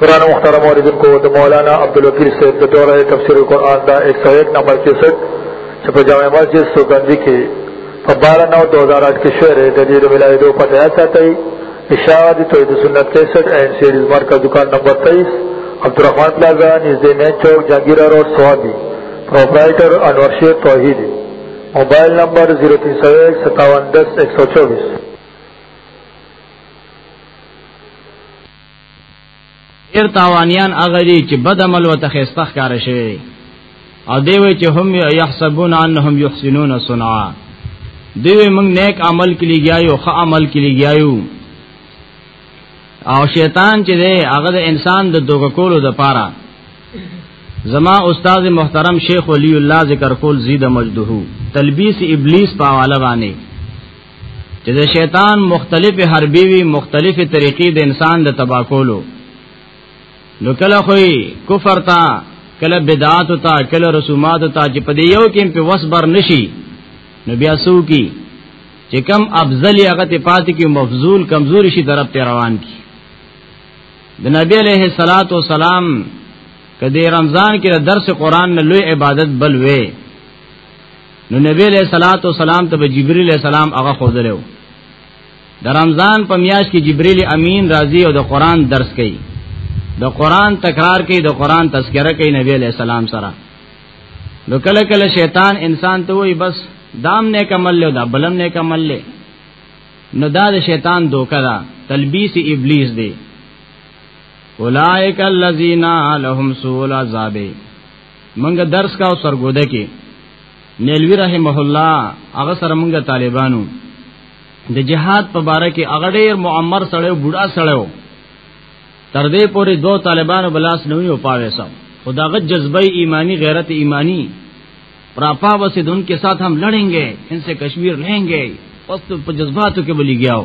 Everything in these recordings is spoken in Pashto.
قرآن مختار موردن کو دا مولانا عبدالوکیل صاحب دا دورہ تفسیر قرآن دا ایک سو ایک نمبر کے سٹ چپا جامع مسجد سوگنجی کی پا بارہ نو دوزار آٹھ کے شعر جدید ملائی دو پتہ ایسا تی اشاعت توحید سنت کے سٹ این سیریز مارکا دکان نمبر تیئیس عبدالرحمن پلازا نزد مین چوک جہانگیرہ روڈ سوابی پروپرائٹر انور شیر توحیدی موبایل نمبر 03015710124 ډیر تاوانیان هغه دي چې بد عمل وته خستخ کار شي او دی وی چې هم يحسبون انهم يحسنون صنعا دی موږ نیک عمل کې لګیایو ښه عمل کې لګیایو او شیطان چې دی هغه د انسان د دوګه کولو د پاره زما استاد محترم شیخ ولی الله ذکر کول زید مجده تلبیس ابلیس په حواله باندې چې د شیطان مختلف حربي وی مختلف طریقې د انسان د تبا کولو نو کله خوې کفر تا کله بدعات تا کله رسومات تا چې په دې یو کې په وسبر نشي نو بیا سو کی چې کم افضل هغه ته پاتې کې مفضول کمزوري شي طرف ته روان کی د نبی علیه الصلاۃ والسلام کدی رمضان کې درس قران نه لوی عبادت بل وې نو نبی علیہ الصلوۃ والسلام ته جبرئیل علیہ السلام هغه خوذلو د رمضان په میاش کې جبرئیل امین راضی او د قران درس کوي د قران تکرار کوي د قران تذکرہ کوي نبی علیہ السلام سره نو کله کله شیطان انسان ته وای بس دام نه کمل له دا بلم نه کمل له نو دا د شیطان دوکا دا تلبیس ابلیس دی اولائک الذین لهم سوء العذاب منګه درس کا او سرګوده کې نیلوی رحمه الله هغه سره منګه طالبانو د جهاد په باره کې هغه ډیر معمر سړیو بوډا سړیو تر دې پورې دوه طالبانو بلاس نوې او پاوې سم خداغه جذبه ایمانی غیرت ایمانی پراپا وسې دن کې ساتھ هم لړېنګې ان سے کشمیر لهنګې پس په جذباتو کې بلی گیاو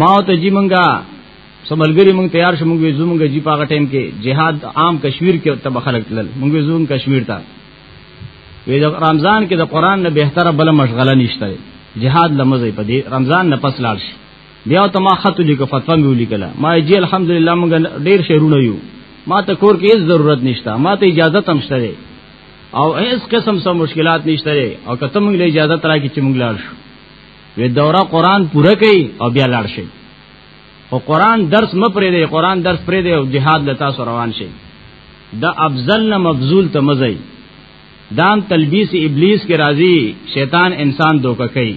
ما ته جی منګه سملګری مونږ تیار شو مونږ ویزو مونږ جی پاغه ټیم کې جهاد عام کشمیر کې تب خلق تلل مونږ ویزو کشمیر ته وی د رمضان کې د قران نه بهتره بل مشغله نشته جهاد لمزه په دې رمضان نه پس لاړ شي بیا ته ما خط لیکه فتوا مې ولیکله ما جی الحمدلله موږ ډیر شهرونه یو ما ته کور کې هیڅ ضرورت نشته ما ته اجازه تم شته او هیڅ قسم سم مشکلات نشته او کته موږ له اجازه ترا کې چې موږ لاړ شو وې دوره قران پوره کړي او بیا لاړ شي او قران درس م پرې دی قران درس پرې دی او جهاد لتا سو روان شي دا افضل نه مبذول ته مزي دام تلبیس ابلیس کې راضی شیطان انسان دوکه کوي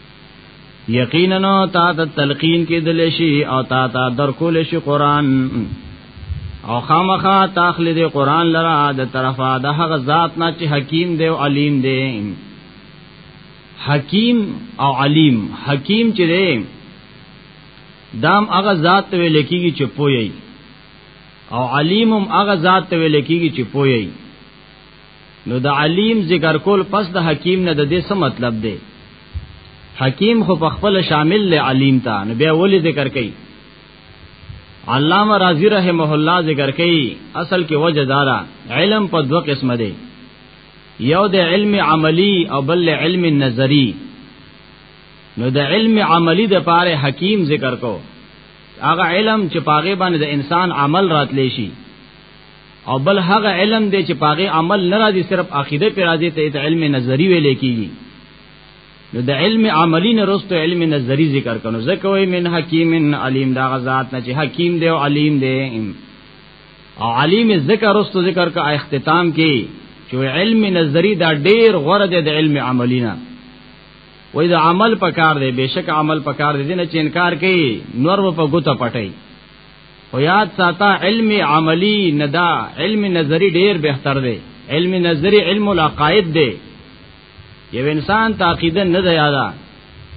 یقینا تا ته تلقین کې دل شي او تا ته درکول شي قران او خامخا تخلید قران لرا د طرفه د هغه ذات نه چې حکیم دی او علیم دی حکیم او علیم حکیم چې دی دام هغه ذات ته ویل کیږي چې پوي او علیمم هغه ذات ته ویل کیږي چې پوي نو د علیم ذکر کول پس د حکیم نه د دې څه مطلب دی حکیم خو په خپل شامل له علیم ته نو بیا ولې ذکر کوي علامه رازی رحمه الله ذکر کوي اصل کې وجه دارا علم په دوه قسمه دی یو د علم عملی او بل علم نظری نو د علم عملی د پاره حکیم ذکر کو هغه علم چې پاغه باندې د انسان عمل راتلی شي او بل هغه علم دی چې پاغه عمل نه راځي صرف عقیده پر راځي ته علم نظری ویل کیږي نو د علم عملی نه رستو علم نظری ذکر کنو زکه وای من حکیم علیم دا غزاد نه چې حکیم دی او علیم دی او علیم ذکر رستو ذکر کا اختتام کی چې علم نظری دا ډیر غوړه دی د علم عملی نه وای دا عمل پکار دی بشک عمل پکار دی نه چې انکار کوي نور په ګوته پټي او یاد ساته علم عملی ندا علم نظری ډیر بهتر دی علم نظری علم العقائد دی یو انسان ته عقیده نه دی یادا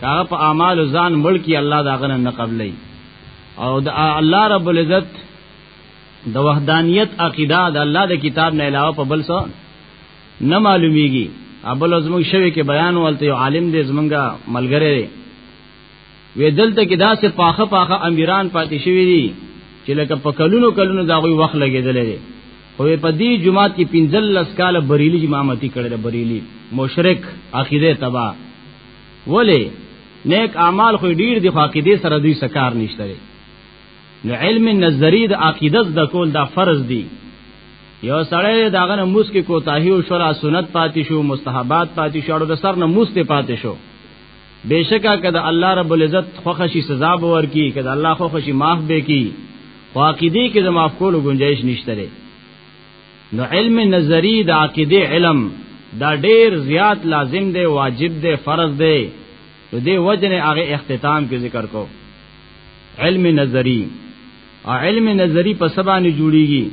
هغه په اعمال ځان ملکی الله دا غنه نه قبلې او د الله رب العزت د وحدانیت عقیده د الله د کتاب نه علاوه په بل څه نه معلومیږي ابل زموږ شوی کې بیان ولته یو عالم دې زمونږه ملګری وې دلته کې داسې پاخه پاخه امیران پاتې شوی دي چې لکه په کلونو کلونو دا غوي وخت لګېدل دي خو په دې جمعات کې 15 کال بریلی امامتی کړل بریلی مشرک عقیده تبا ولی نیک اعمال خو ډیر دی خو عقیده سره دوی سکار نشته نو علم نظری د عقیده د کول دا فرض دی یو سړی داغه نه موس کې کوتاهی او شرع سنت پاتې شو مستحبات پاتې شو او د سر نه موس ته پاتې شو بشکا کده الله رب العزت خوخشي سزا به ورکی کده الله خوخشي معاف به کی خو عقیده کې د معاف کولو گنجائش نشته لري نو علم نظری د عقیده علم دا ډیر زیات لازم دی واجب دی فرض دی نو دې وجنه هغه اختتام کې ذکر کو علم نظری او علم نظری په سبا نه جوړیږي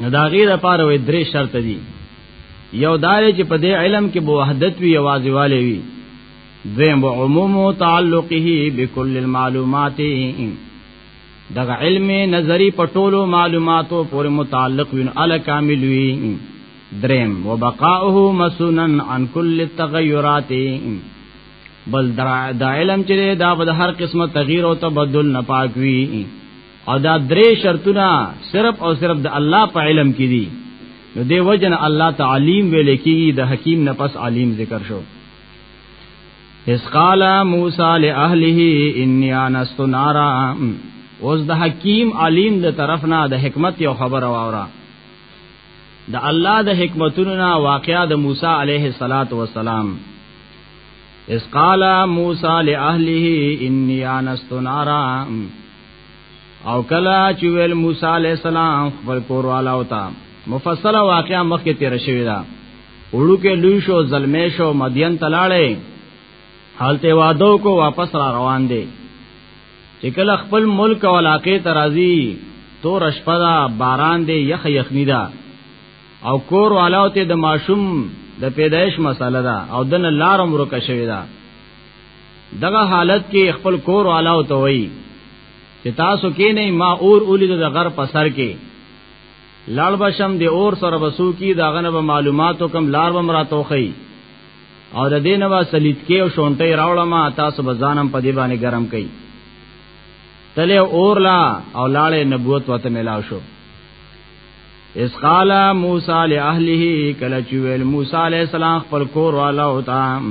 نو دا غیر لپاره وې درې شرط دي یو دار چې په دې علم کې بوحدت وی आवाज والے وی دویم و عموم تعلقه بكل المعلومات دغه علم نظری په ټولو معلوماتو پورې متعلق وین ال کامل وی دریم و بقاؤه مسنن عن كل التغيرات بل دا علم چې دا به هر قسمه تغییر او تبدل نه پاک وی او دا درې شرطونه صرف او صرف د الله په علم کې دي نو دی وجن الله تعلیم ویل کېږي د حکیم نه پس علیم ذکر شو اس قال موسی لاهله انی انست نارا اوس د حکیم علیم د طرف نه د حکمت یو خبر واورا د الله د حکمتونو نه واقعا د موسی علیه الصلاۃ والسلام اس قال موسی لاهله انی انست نارا او کلا چې ویل موسی علی السلام خپل کور والا او تا مفصل واقعا مخکې تیر شوی دا وړو کې لوی شو زلمی شو مدین تلاړې حالته وادو کو واپس را روان دي چې کله خپل ملک او علاقې ترازی تور شپه دا باران دی یخ یخنی دا او کور والاو ته د ماشوم د پیدایش مسله ده او دن لارم ورکه شوی ده دغه حالت کې خپل کور والا او توي چې تاسو کې نه ما اور اولید د غر په سر کې لړ بشم دی اور سره بسو کی دا غنه به معلوماتو کم لار بم را توخی او د دین وا سلیت کې او شونټي راوړه ما تاسو به ځانم په دی باندې ګرم کړي تله اور لا او لاړې نبوت وته ملاو شو اس قال موسی لاهله کله چې ویل موسی علی السلام خپل کور والا او تام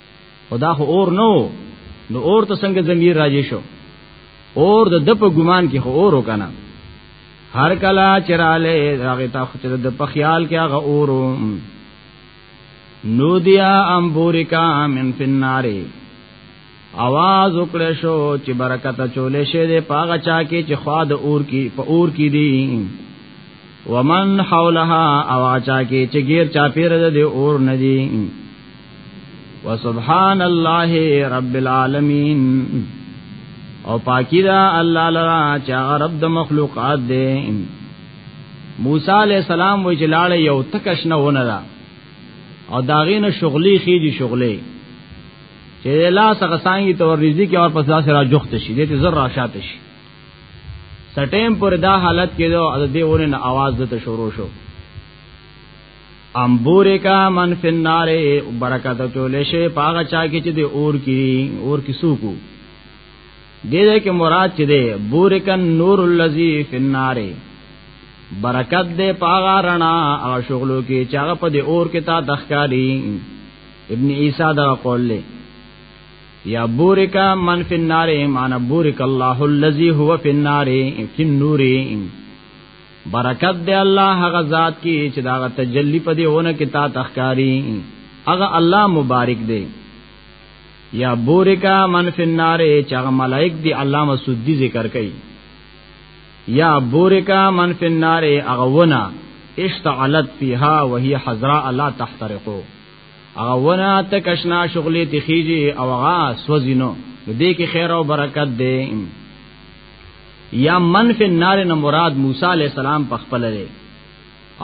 خدا خو اور نو نو اور ته څنګه ضمیر راځي شو اور د د په ګمان کې خو اور وکنه هر کلا چراله هغه تا خو د په خیال کې هغه اور نو دیا امبوریکا من فناره आवाज وکړ شو چې برکت چولې شه دې پاغه چا کې چې خواد اور کې په اور کې دي ومن حولها اواچا کې چې غیر چا پیر دې اور ندي وسبحان الله رب العالمین او پاکی دا الله لرا چا رب د مخلوقات دی موسی علی السلام وی جلاله یو تکش نه ونه دا او داغین شغلی خېږي شغلی چې لا څنګه څنګه تور رزق کې اور پسلا سره جوخت شي دې زر را شاته شي سټیم پر دا حالت کې دا د دیونه نه आवाज دته شروع شو امبوری کا من فی النار برکت چولې شي پاغه چا کې چې د اور کې اور کې سوکو دې دې کې مراد چې دې بورکن نور الذی فی النار برکت دې پاغه رڼا او شغلو کې چې هغه په دې اور کې تا دخکاری ابن عیسی دا قول له یا بورکا من فی النار ایمان بورک الله الذی هو فی النار فی النور برکت دی الله هغه ذات کی چې دا تجلی په دی ونه کې تا تخکاری هغه الله مبارک دی یا بورکا من فی النار چې هغه ملائک دی الله مسعود دی ذکر کوي یا بورکا من فی النار هغه ونه اشتعلت فیها وهي حضراء لا تحترقو هغه ونه تکشنا شغلی تخیجی او هغه سوزینو دې کې خیر او برکت دی یا من فی النار نه مراد موسی علی السلام په خپل دی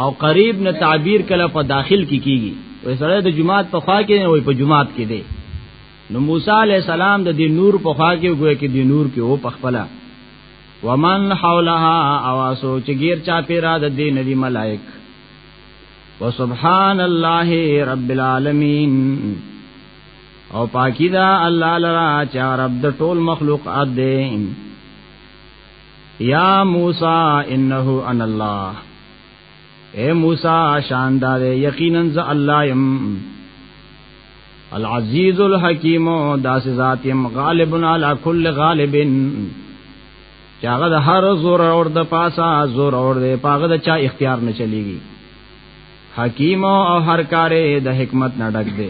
او قریب نه تعبیر کله په داخل کې کی کیږي وې سره د جمعات په خوا کې نه وې په جمعات کې دی نو موسی علی السلام د دې نور په خوا کې وګوي کې د نور کې او په خپل ومن حولها اواسو چې غیر چا پیرا د دې ندی ملائک وسبحان الله رب العالمین او پاکی دا الله لرا چا رب د ټول مخلوق اد دے یا موسی انه ان الله اے موسی شاندار یقینا ز الله یم العزیز الحکیم داس ذات یم غالب علی کل غالب چاغه د هر زور اور د پاسا زور اور د پاغه د چا اختیار نه چلیږي حکیم او هر کاره د حکمت نه ډک دی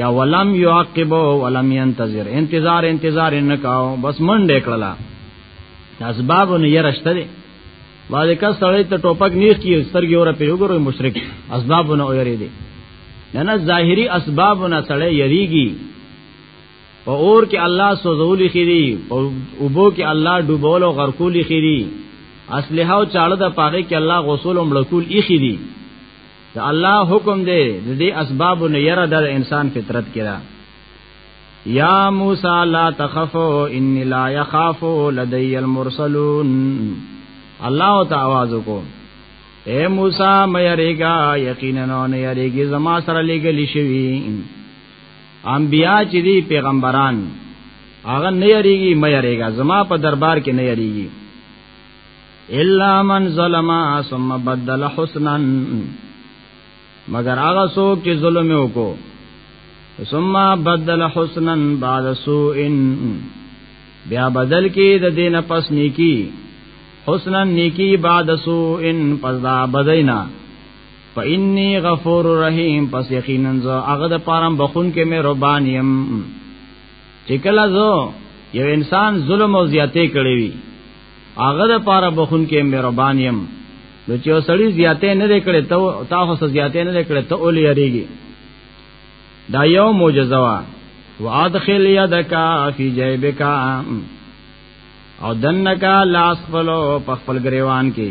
یا ولم یعقب ولم ينتظر انتظار انتظار نه کاو بس منډه کړلا اسباب نه يرشته دي باندې کا سړی ته ټوپک نیخ کی سترګې اور په وګورو مشرک اسباب نه اوری دي نه نه ظاهری اسباب نه سړی یریږي په اور کې الله سوزول خيري او وبو کې الله ډوبول او غرقول خيري اصله او چاړه د پاره کې الله غسل او ملکول اخی دي د الله حکم دی د دې اسباب نه یره د انسان فطرت کې ده یا موسی لا تخف انی لا یخاف لدی المرسلون الله ته आवाज وکړو اے موسی مې یریګا یقینا نه یریګي زما سره لګل شوی انبیا چې دی پیغمبران هغه نه یریږي مې یریګا زما په دربار کې نه یریږي الا من ظلم ثم بدل حسنا مگر هغه څوک چې ظلم وکړو ثم بدل حسنا بعد سوء بیا بدل کې د دین پس نیکی حسنا نیکی بعد سوء پس دا بدینا فإني غفور رحیم پس یقینا زه هغه د پارم بخون کې مې ربان يم چې کله زه یو انسان ظلم او زیاتې کړې وي هغه د پاره بخون کې مهربان يم نو چې سړی زیاتې نه لیکړې ته تا خو زیاتې نه لیکړې ته اول یریږي دا یو معجزه وا وادخل یدک فی جیبک او دنک لاس خپلو په خپل گریوان کې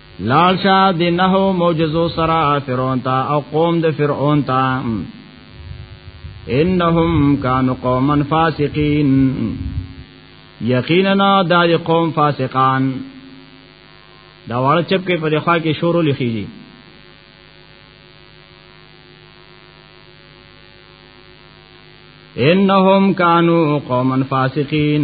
لال شاه د نهو معجزو سره فرعون ته او قوم د فرعون ته انهم كانوا قوما فاسقين یقینا دا قوم فاسقان دا واړه چپ کې په لخوا کې شورو لخیږي انهم كانوا قوما فاسقين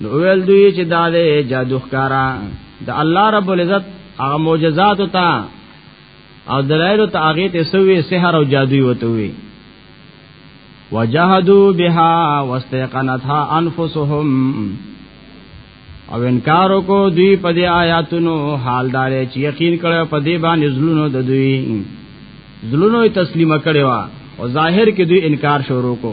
نو ویل دوی چې دا له جادو ښکارا د الله رب العزت هغه معجزات او تا او دلایل ته هغه ته سوې سحر او جادوی وته وی وجحدوا بها واستيقنتها انفسهم او انکار کو دوی په دې آیاتونو حال دار چې یقین کړو په دې باندې زلونو د دوی زلونو تسلیمه کړو او ظاهر کې دوی انکار شروع کو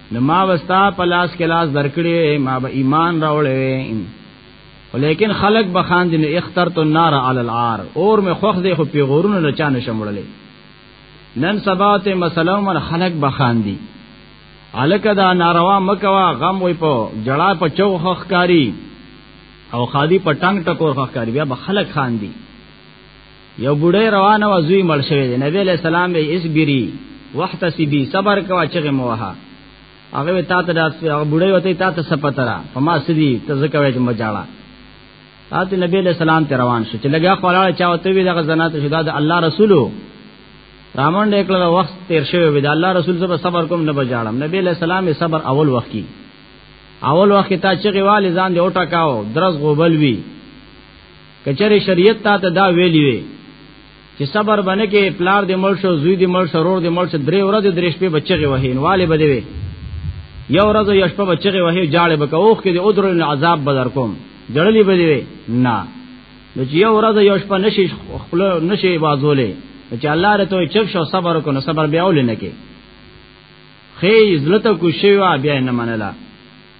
نو ما وستا په لاس کې لاس درکړې ما به ایمان راوړې ولیکن خلق بخان دین اخترت النار علی العار اور می خوخ دی خو پیغورونه نه چانه شمړلې نن سبا ته مسله من خلق بخان دی الکه دا ناروا مکوا غم وې په جړا په چوخخ کاری او خادی په ټنګ ټکور خخ کاری بیا به خلق خان دی یو بډای روانه و زوی مړ شوی دی نبی علیہ السلام به اسبری واحتسبی صبر کوا چغه موها هغه تا ته داس هغه بډای وته تا ته سپترا په ما سدی ته زکه وای چې مجاړه اته نبی علیہ السلام ته روان شو چې لګیا خلاله چا وته وی دغه زنات شدا د الله رسولو رامن دې کله وخت تیر شوی وی د الله رسول سره صبر کوم نه بجاړم نبی علیہ السلام صبر اول وخت کی اول وخت ته چغه والی ځان دې اوټا کاو درس غوبل وی کچره شریعت تا ته دا ویلی وی چې صبر باندې کې پلار دې مړ شو زوی دې مړ شو رور دې مړ شو درې ورځې درې شپې بچي وهین والي بده وی یو ورځ یو شپه بچي وهی جاړې بکه اوخ کې دې ادر العذاب بدر کوم جړلې بده وی نه نو چې یو ورځ یو شپه نشي خپل نشي بازولې چې الله رته چپ شو صبر کو نو صبر بیا ولې نه کې خې عزت کو شیوا بیا نه منله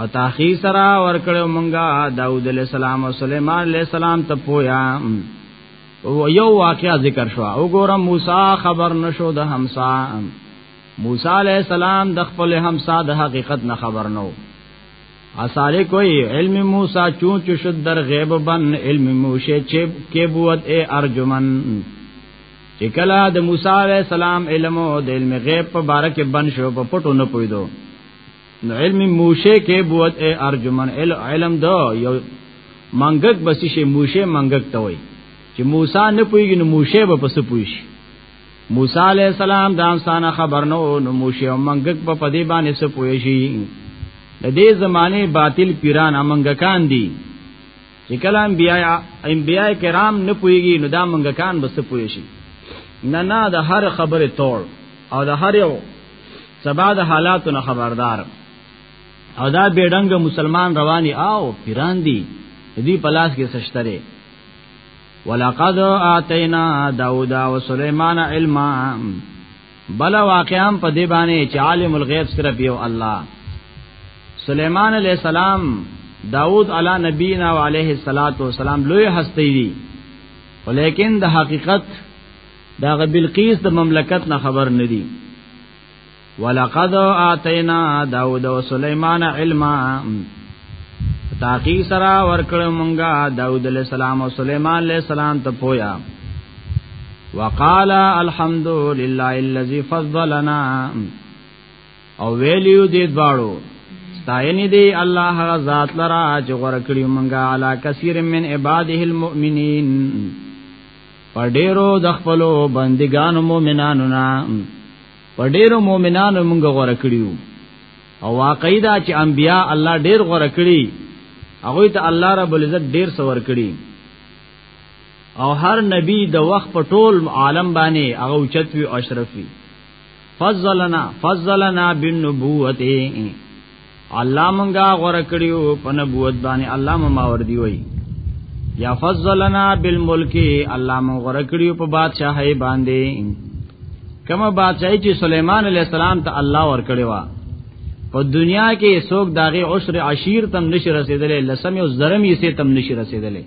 او تاخیر سره ورکړو مونږه داوود علیہ السلام او سليمان علیہ السلام ته پویا یو واقعا ذکر شو او ګورم موسی خبر نشو د همسا موسی علیہ السلام د خپل همسا د حقیقت نه خبر نو اصاله کوئی علم موسی چون چشد در غیب بن علم موسی چب کې بوت اے ارجمن چې کله د موسی علیہ السلام علم او د علم غیب په بارکه بن شو په پټو نه پویدو نو علم موشه کې بود اے ارجمن علم دا یو منګک بس شي موشه منګک ته وای چې موسی نه پويږي نو موشه به پس پوي شي موسی علی السلام د انسان خبر نو نو موشه او منګک په پدی باندې سو پوي شي د دې زمانه باطل پیران امنګکان دي چې کله انبیاء انبیاء کرام نه پويږي نو دا مونږ کان بس پوي شي نه نه د هر خبره تور او د هر یو سبا د حالاتو نه خبردار او دا بیډنګ مسلمان رواني آو پیران دي دې پلاس کې سشتره ولقد آتینا داوود و سليمان علما بل واقعام په دی باندې چې عالم الغیب صرف یو الله سلیمان علیہ السلام داود علی نبینا و علیہ الصلات والسلام لوی هستی دی ولیکن د حقیقت دا بلقیس د مملکت نه خبر ندی ولقد آتینا داود و سلیمان علما تاقی سرا ورکړ مونږه داود علیہ السلام او سلیمان علیہ السلام ته پویا وقال الحمد لله الذي فضلنا او ویلیو دې دواړو ستاینې دی الله هغه ذات لرا چې غوړه کړی مونږه علا کثیر من عباده المؤمنین پر ډیرو د خپل بندګانو مؤمنانو نه پر ډیرو مؤمنانو مونږه غوړه کړیو او واقعي دا چې انبیا الله ډیر غوړه کړی هغه ته الله رب العزت ډیر سور کړی او هر نبی د وخت په ټول عالم باندې هغه اوچت وی اشرف وی فضلنا فضلنا بالنبوت الله مونږه غره کړیو په نبوت باندې الله ما ور دی وی یا فضلنا بالملک الله مونږ غره کړیو په بادشاہي باندې کما بادشاہي چې سليمان عليه السلام ته الله ور کړی و په دنیا کې څوک داغه عشر عشیر تم نشي رسیدلې لسمه او زرمې سه تم نشي رسیدلې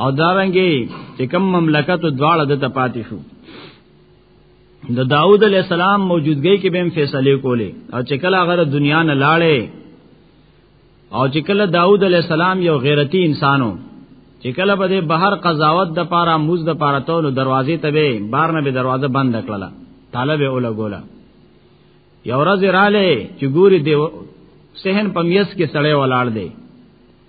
او دارنګي چې کوم مملکت دواړه د ته پاتې شو د داوود علی السلام موجودګۍ کې به هم فیصله کولې او چې کله هغه دنیا نه لاړې او چې کله داوود علی السلام یو غیرتی انسانو چې کله به بهر قضاوت د پاره موز د پاره ته نو دروازې ته به بار نه به دروازه بند کړله طالب اوله ګولا یو ورځ رااله چې ګوري دی سهن پمیس کې سړې ولاړ دی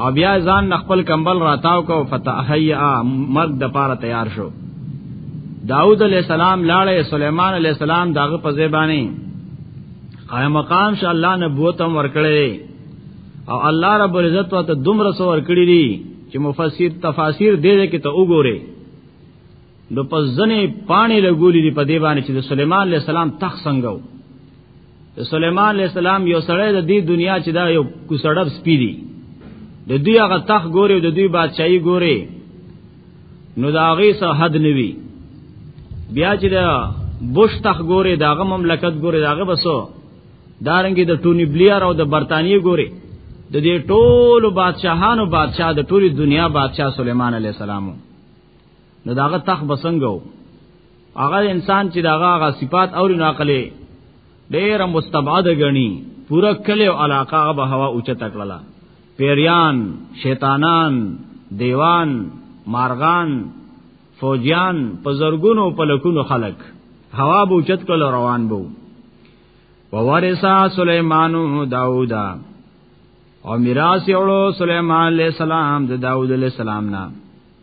او بیا ځان نه خپل کمبل راتاو کو فتحیا مرګ د پاره تیار شو داود علیہ السلام لاړې سليمان علیہ السلام داغه په زبانی قائم مقام ش الله نبوت هم ورکړې او الله رب العزت ته دومره سو ورکړې دي چې مفسر تفاسیر دې کې ته وګوره نو په ځنې پانی لګولې دي په دی باندې چې د سليمان عليه السلام تخ څنګه و د سليمان عليه السلام یو سړی د دې دنیا چې دا یو کوسړب سپی دی د دوی هغه تخ ګوري د دوی بادشاہي ګوري نو دا هغه سه حد نوي بیا چې دا بوش تخ ګوري داغه مملکت ګوري داغه بسو دارنګي د دا ټونی بلیار او د برتانیې ګوري د دې ټولو بادشاهانو بادشاہ د ټولي دنیا بادشاہ سليمان عليه السلام نو داغه تخ بسنګو هغه انسان چې داغه هغه صفات او نه عقلې ډېر مستبعد غني پورا کله او علاقه به هوا اوچت کړلا پیریان شیطانان دیوان مارغان فوجیان په زرګونو په لکونو خلک هوا به اوچت کله روان بو وورثا سليمان داوود او میراث یې وړو سليمان عليه السلام د داوود عليه السلام نه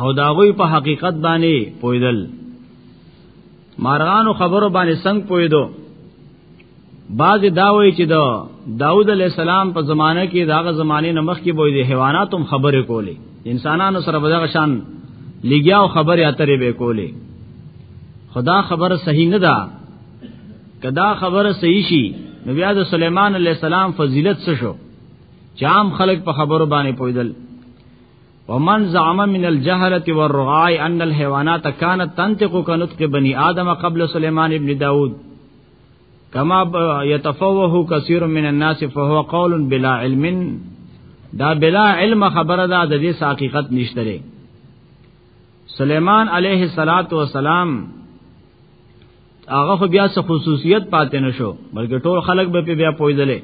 او دا غوی په حقیقت باندې پویدل مارغانو خبرو باندې څنګه پویدو بعض داوی چې دا داوود علی السلام په زمانه کې داغه زمانه نه مخ کې بوې دي حیوانات هم خبرې کولې انسانانو سره به دغه شان لګیا او خبرې اترې به کولې خدا خبر صحیح نه ده کدا خبر صحیح شي نو بیا د سليمان عليه السلام فضیلت څه شو چې عام خلک په خبرو باندې پویدل ومن زعم من الجهلة والرعاء ان الحيوانات كانت تنطق كنطق بني آدم قبل سليمان ابن داود كما يتفوه كثير من الناس فهو قول بلا علم دا بلا علم خبره دا د دې حقیقت نشته سليمان عليه الصلاه والسلام هغه خو بیا څه خصوصیت پاتې نشو بلکې ټول خلک به بیا پویدلې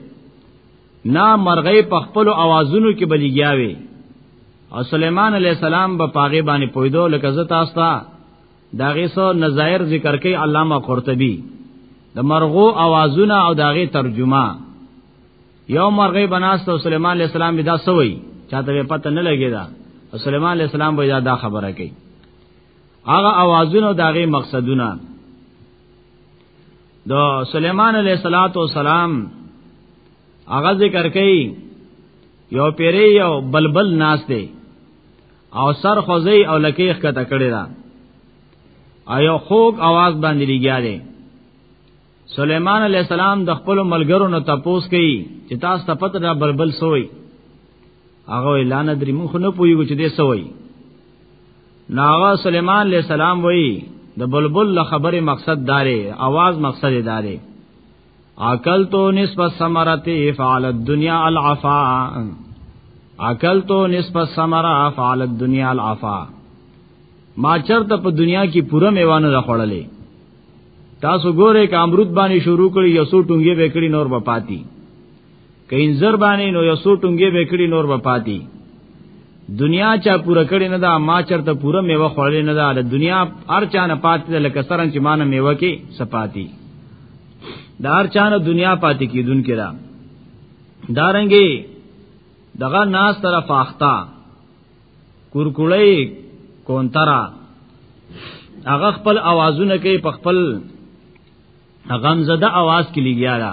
نا مرغی په خپل اوازونو کې بلیګیاوي او سليمان عليه السلام به پاغه باندې پویدو لکه زتا استا داغه سو نظائر ذکر کوي علامه قرطبي د مرغو اوازونه او داغه ترجمه یو مرغی بناست او سليمان عليه السلام بدا سوی چاته به پته نه لګی دا او سليمان عليه السلام به دا خبره کوي هغه اوازونه داغه مقصدونه د سليمان عليه صلوات و سلام هغه ذکر کوي یو پیری یو بلبل ناس دی او سر خوځي او لکیخ کته کړی دا ایو خوږ आवाज باندې لګیا دی سليمان عليه السلام د خپل ملګرو نو تپوس کوي چې تاسو ته پته دا بلبل سوی هغه اعلان درې مونږ نه پویو چې دې سوی ناغا سلیمان علیہ السلام وی د بلبل له خبره مقصد داري आवाज مقصد داري عقل تو نسب ثمرته فعل الدنيا العفا عقل تو نسب ثمره فعل الدنيا العفا ما چرته په دنیا کې پوره میوانه راخړلې تاسو ګوره ک امرود باندې شروع کړی یو څو ټونګې وکړي نور به پاتی کین زر باندې نو یو سو ټونګې به کړی نور به پاتی دنیا چا پوره کړی نه دا ما چرته پوره میوه خوړلې نه دا د دنیا هر چا نه پاتې ده لکه سرن چې مان میوه کې سپاتی دا هر چا نه دنیا پاتې کیدون کې دا دارنګي دغه ناس طرف اختا کورکړی کونترا هغه خپل اوازونه کوي په خپل غمزده आवाज کې لګیا ده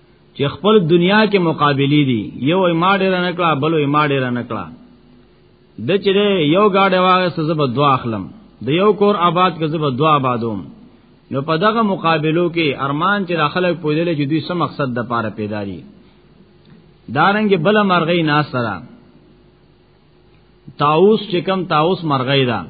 چې خپل دنیا کې مقابلې دي یو یې ما ډیر نه کړه بل یې ما ډیر نه کړه د چې یو گاډه واغې سزب دوا اخلم د یو کور آباد کې زب دوا آبادوم نو په دغه مقابلو کې ارمان چې خلک پوهیدل چې دوی سم مقصد د پاره پیدا دي دارنګ بل مرغې ناس سره تاوس چې کم تاوس مرغې ده دا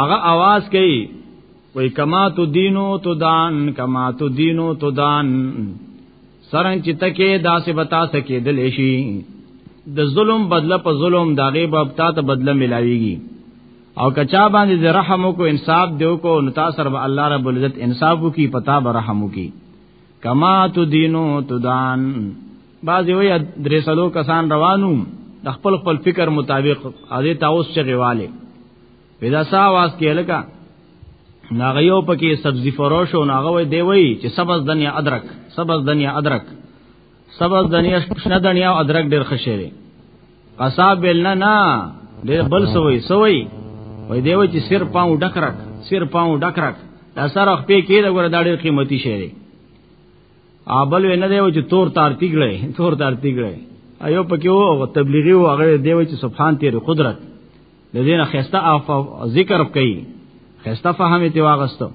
هغه आवाज کوي وای کما تو دینو تو دان کما تو دینو تو دان سرنګ چې تکي داسې بتا سکے دل شي د ظلم بدله په ظلم داغه باب تا ته بدله ملاويږي او کچا باندې د رحم کو انصاف دیو کو نتا سر به الله رب العزت انصاف کی پتا به رحم کی کما تو دینو تو دان بعضی وی درې سلو کسان روانو د خپل خپل فکر مطابق اځه تاوس چغواله پیدا سا واس کې لکه ناغیو پکې سبزی فروش او ناغه وی دی وی چې سبز دنیا ادرک سبز دنیا ادرک سبز دنیا شنه دنیا او ادرک ډیر خشه دی قصاب بلنا نه ډیر بل سوی سوی وای دی وی چې سر پاو ډکرک سر پاو ډکرک دا سره خپې کې دا ګور دا ډیر قیمتي شی دی ابل نه دی چې تور تار تیګړې تور تار تیګړې ایو پکې وو تبلیغي وو هغه دی چې سبحان تیر قدرت د دې نه خسته اف ذکر کوي خسته فهم ته واغستو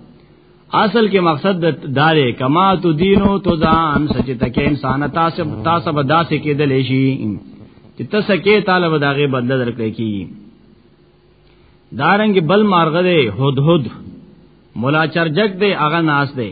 اصل کې مقصد د دارې کما تو دینو تو ځان سچ تکې انسان تاسو تاسو به داسې کېدل شي چې تاسو کې طالب داغه بدل درکړي کی دارنګ بل مارغه دی هود هود مولا چرجک دی اغه ناس دی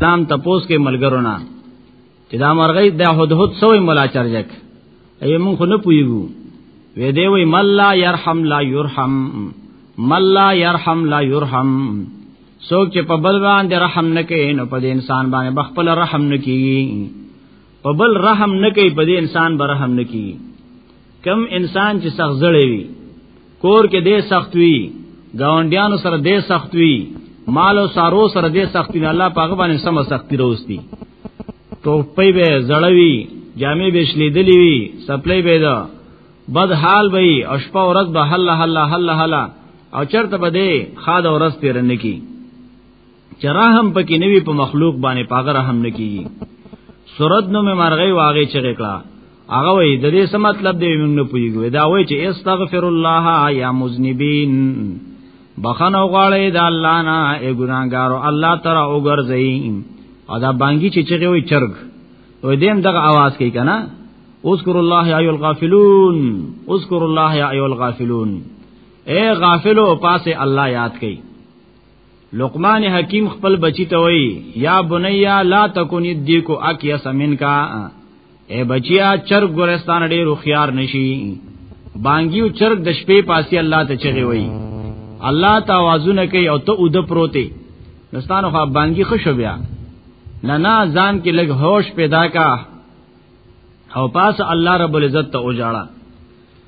سلام تپوس کې ملګرو نه چې دا مرغې د هدهد سوې ملا چرجک ای مونږ خو نه پویګو وې دی وې مل لا يرحم لا يرحم مل لا يرحم لا يرحم څوک چې په بل باندې رحم نه کوي نو په دې انسان باندې بخپل رحم نه کوي په بل رحم نه کوي په دې انسان به رحم نه کوي کم انسان چې سخت زړې وي کور کې دې سخت وي گاونډیانو سره دې سخت وي مال او سارو سره دې سخت وي الله پاک باندې سم سختی روستي ټوپې به زړوي جامې به شلیدلې وي سپلې به دا بد حال به او شپه ورځ به حل حل حل حل او چرته به دې خاد ورځ تیر نه کی چې رحم پکې نوی په مخلوق باندې پاګه رحم نکېږي سورت نو مې مرغې واغې چغې کړه هغه وې د دې څه مطلب دی موږ نه پوهیږو دا وې چې استغفر الله یا مذنبین بخنه غواړې د الله نه ای ګناګارو الله تعالی وګرځي او دا بانګي چې چغې وې چرګ وې دیم دغه आवाज کوي کنه اذكر الله یا الغافلون اذكر الله یا الغافلون اے غافلو پاسه الله یاد کړئ لقمان حکیم خپل بچی ته وی یا بنیا لا تکون یدیکو اکیا سمن کا اے بچیا چرګ ګورستان ډیر خيار نشي بانګیو چرګ د شپې پاسي الله ته چغي وی الله تعاوذونه کوي او ته اود پروته نستانو خو بانګي خوشو بیا نه نه ځان کې لګ هوش پیدا کا او پاس الله رب العزت ته اوجاړه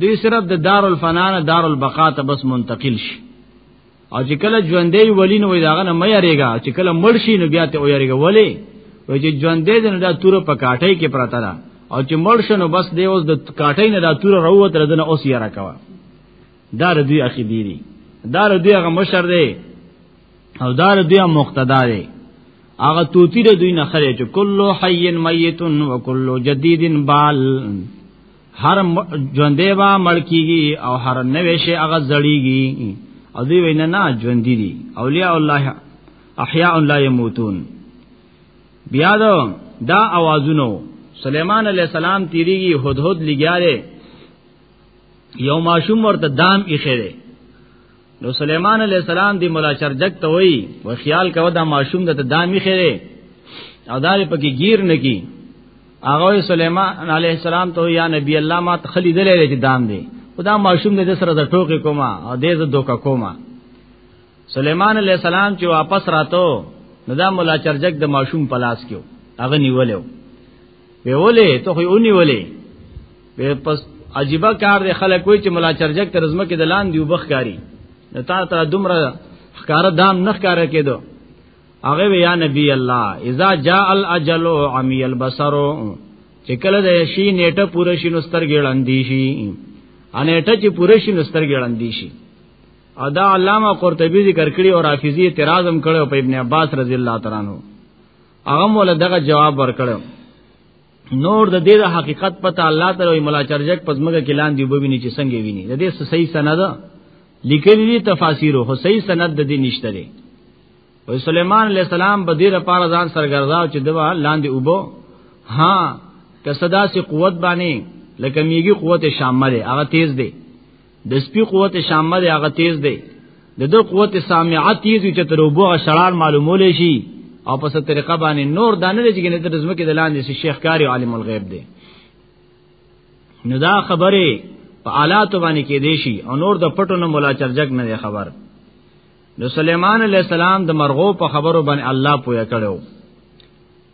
دوی صرف د دار الفنا نه دار البقا ته بس منتقل شي او چې کله ژوندې ولی نو داغه نه مې یریګا چې کله مړ شي نو بیا ته ویریګا ولی وای چې ژوندې دې نه دا تور په کاټۍ کې پراته ده او چې مړ شنو بس دی اوس د کاټۍ نه دا تور روت ردنه اوس یې راکوا دا د دوی عقیدې دي دا د دوی هغه مشر دی او دا د دوی مقتدا دی هغه توتی د دوی نه خره چې کلو حی میت و کلو جدید بال هر ژوندې با مړ کیږي او هر نوې شي هغه زړیږي او دی وینا نه ژوندې دي اولیاء الله احیاء لا یموتون بیا دا دا आवाजونو سليمان عليه السلام تیریږي هدهد لګیاره یو ماشوم ورته دام اخیره نو سليمان عليه السلام دی مولا چرجک ته وای و خیال کو دا ماشوم د دامی خره او دا په کې گیر نه کی هغه سليمان عليه السلام ته یا نبی الله ما تخلی دلې چې دام دی خدا ماشوم دې سره د ټوکې کوما او دې ز دوکا کوما سليمان عليه السلام چې واپس راتو نو دا مولا چرجک د ماشوم پلاس کېو هغه نیولیو ویولې ته خو یې ونیولې به پس عجیب کار دی خلک وای چې ملا چرجک تر زمکه د لاندې وبخکاری نو تا ته دومره ښکار دام نه ښکار کېدو هغه یا نبی الله اذا جاء الاجل عمي البصر چې کله د شي نیټه پوره شي نو سترګې لاندې شي انېټه چې پوره شي نو سترګې لاندې شي ادا علامه قرطبي ذکر کړی او حافظي اعتراض هم کړو په ابن عباس رضی الله تعالی عنہ هغه مولا دغه جواب ورکړو نور د دې د حقیقت پته الله تعالی مولا چرجک پزمګه کې لاندې وبویني چې څنګه ویني د دې صحیح سند لیکلي دي تفاسیر او صحیح سند د دې نشته دی او سليمان عليه السلام به دې لپاره ځان سرګرځاو چې دوا لاندې وبو ها که صدا سي قوت باندې لکه میږي قوت شامل هغه تیز دی د سپي قوت شامه دی هغه تیز دی د د قوت سامعه تیز چې تر وبو شړار معلومول شي او په ست طریقه باندې نور دانه لږ کې نه تر زمکه د لاندې شي شیخ کاری عالم الغیب دی نو دا خبره په آلات باندې کې دی شي او نور د پټو نه مولا چرجک نه دی خبر نو سليمان عليه السلام د مرغو په خبرو باندې الله پوهه کړو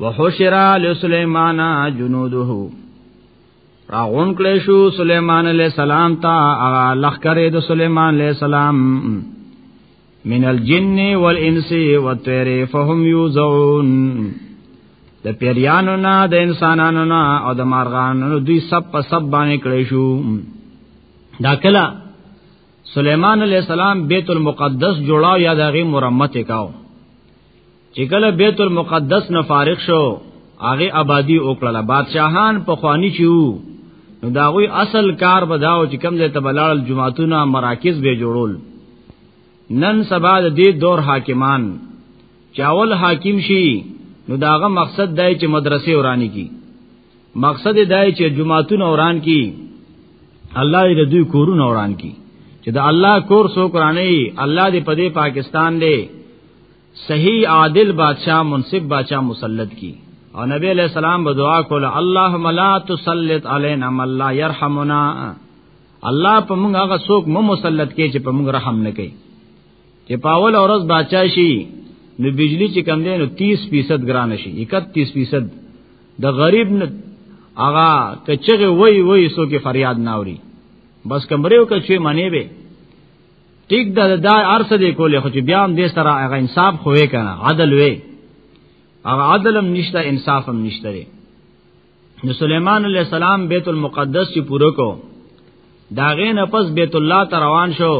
وحشر لسليمان جنوده راغون کله شو سليمان عليه السلام ته هغه لخرې د سليمان عليه السلام من الجن والانس والطير فهم يوزعون د پیریانو نه د انسانانو نه او د مارغانو دوی سب په سب باندې کړی شو دا کله سليمان عليه السلام بیت المقدس جوړاو یا دغه مرمت کاو چې کله بیت المقدس نه فارغ شو هغه آبادی وکړه بادشاہان په خوانی چیو نو دا غوی اصل کار بداو چې کم ځای ته بلال جمعتونه مراکز به جوړول نن سبا د دې دور حاکمان چاول حاکم شي نو داغه مقصد دای چې مدرسې ورانی کی مقصد دای چې جمعتون اوران کی الله دې دوی کورون اوران کی چې د الله کور سو قرآنی الله دې پدې پاکستان دې صحیح عادل بادشاہ منصف بادشاہ مسلط کی او نبی علیہ السلام به دعا کوله اللهم لا تسلط علينا من لا يرحمنا الله په موږ هغه څوک مو مسلط کې چې په موږ رحم نه کوي چې پاول اورز بادشاہ شي نو بجلی چې کم دی نو 30 فیصد ګران شي 31 فیصد د غریب نه آغا کچغه وای وای سو کې فریاد ناوري بس کمرې او کچې منی به ټیک دا دا ارث دې کولې خو چې بیا هم دې سره هغه انصاف خوې کنه عدل وې هغه عدل هم نشته انصاف هم نشته نو سليمان عليه السلام بیت المقدس چې پوره کو دا غې نه پس بیت الله ته روان شو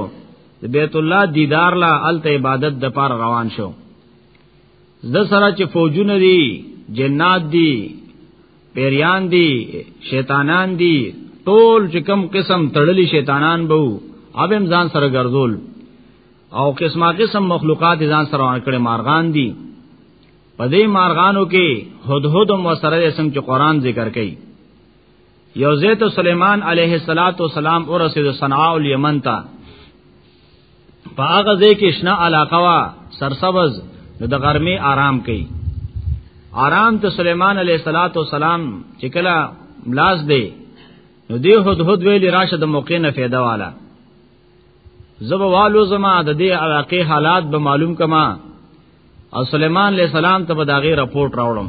بیت الله دیدار لا الته عبادت د پار روان شو د سره چې فوجونه دي جنات دي پیریان دی شیطانان دی ټول چې کم قسم تړلی شیطانان بو اوبم ځان سره ګرځول او قسمه قسم مخلوقات ځان سره ورکړي مارغان دي په دې مارغانو کې هدهد هم سره اسم چې قران ذکر کوي یو زیت سلیمان علیه السلام او رسید صنعاء الیمن ته په هغه ځای کې شنه علاقه وا سرسبز نو د غرمې آرام کوي آرام ته سليمان عليه صلوات و سلام چې کله ملاس دی نو دی هد هد ویلی راشه د موقع نه فایده والا زبا والو زما د دې علاقې حالات به معلوم کما او سليمان عليه السلام ته به داغه رپورت راوړم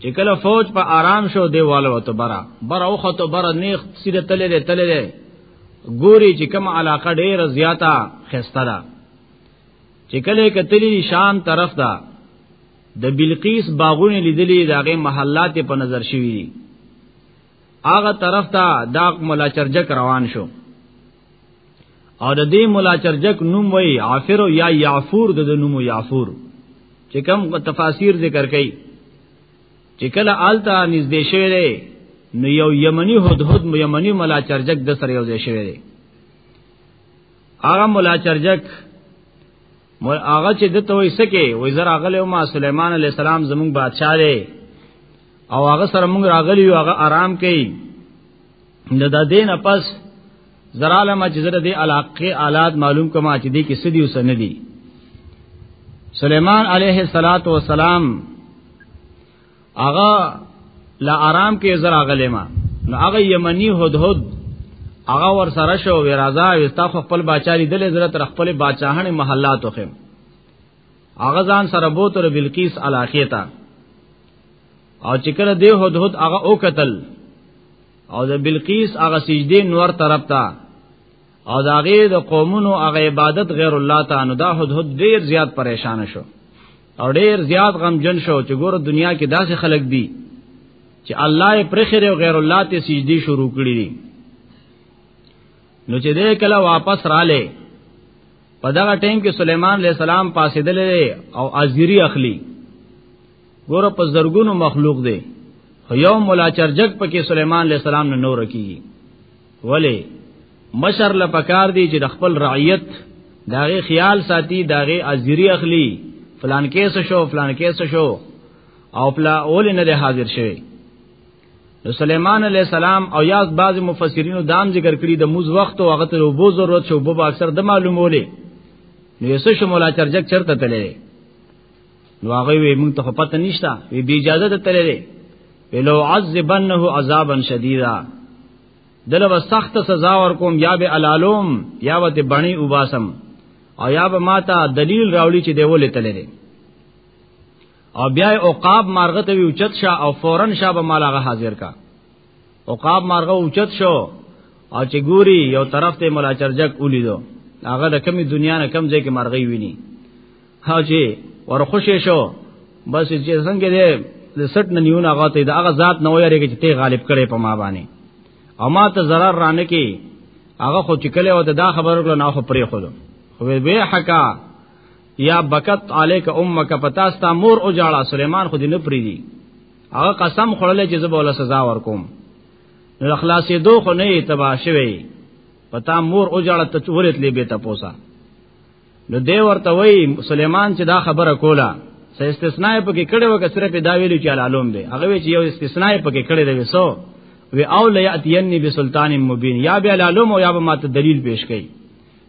چې کله فوج په آرام شو دی والو ته برا برا اوخه ته برا نیخ سیده تللې تللې ګوري چې کوم علاقه ډیره زیاته خسته ده چې کله کتلی شام طرف ده د بلقیس باغونه لیدلې داغه محلات په نظر شوی دي هغه طرف ته دا مولا چرجک روان شو او د دې مولا چرجک نوم وای عافر یا یعفور د نوم یعفور چې کوم تفاسیر ذکر کړي چې کله آلتا نږدې شوی دی نو یو یمنی هدهد مو یمنی ملا چرجک د سره یو ځای شوی دی هغه ملا چرجک مول هغه چې د توي سکه وې زر اغله ما سليمان عليه السلام زموږ بادشاہ دی او هغه سره موږ راغلی او هغه آرام کوي د دین پس زراله ما چې زره دې علاقه آلات معلوم کما چې دې کې سدي وس نه دي سليمان عليه الصلاه والسلام اغا لا آرام کې زرا غلېما نو هغه یمنی هدهد هغه ور سره شو وی رضا وستا خپل باچاری دلې زره تر خپل باچاهنه محلات وخم هغه ځان سره بو تر بلقیس علاقه تا او چې کله دی هدهد هغه او قتل او د بلقیس هغه سجدي نور طرف ته او د هغه د قومونو هغه عبادت غیر الله ته نو دا حد حد ډیر زیات پریشان شو او ډیر زیات غمجن شو چې ګوره دنیا کې داسې خلک دي چې الله یې پرخره او غیر الله ته سجدي شروع کړی دي نو چې دې کله واپس رااله په دغه ټیم کې سليمان عليه السلام پاسېدل او ازيري اخلي ګور په زرګونو مخلوق دی خو یو مولا چرجک پکې سليمان عليه السلام نه نور کیږي ولی مشر له پکار دی چې د خپل رعیت داغه خیال ساتي داغه ازری اخلي فلان کیس شو فلان کیس شو او پلا اول نه دی حاضر شوی نو سليمان عليه السلام او یاد بعض مفسرینو دام ذکر کړی د موز وخت او هغه ته وبو ضرورت شو وبو اکثر د معلومولې نو یې څه شمولا چرجک چرته تللی نو هغه وی مونږ ته پته نشته وی بی اجازه ته تللی ولو عذبنه عذابا شدیدا دله و سخت سزا ورکوم یا به الالوم یا وت بڼي وباسم او یا به ماته دلیل راوړي چې دی ولې تللی او بیا عقاب مارغه ته وی اوچت شه او فورن شه به مالاغه حاضر کا عقاب مارغه اوچت شو او چې ګوري یو طرف ته ملاچرجک ولیدو هغه د کمی دنیا نه کم ځای کې مرغی ویني حاجی ورخوشې شو بس چې څنګه دې د سټ نه نیونه هغه ته دا هغه ذات نه ویریږي چې ته غالب کړي په ما باندې او ما ته zarar رانه کې هغه خو چې کله وته دا خبر کړو نه خو پرې خو خو به حقا یا بکت علیک امک پتاستا مور او جاړه سليمان خو دې نه پری دي هغه قسم خړل چې زه بوله سزا ورکوم نو اخلاصې دوه خو نه تبا شوی پتا مور او جاړه ته چورت لې به تاسو نو دی ورته وای سليمان چې دا خبره کوله سه استثناء پکې کړي وکړه صرف دا ویلو چې علالوم دی هغه وی چې یو استثناء پکې کړي دی وسو وی او لیاتینی بسلطان مبین یا بیا علالوم او یا به ماته دلیل پیش کړي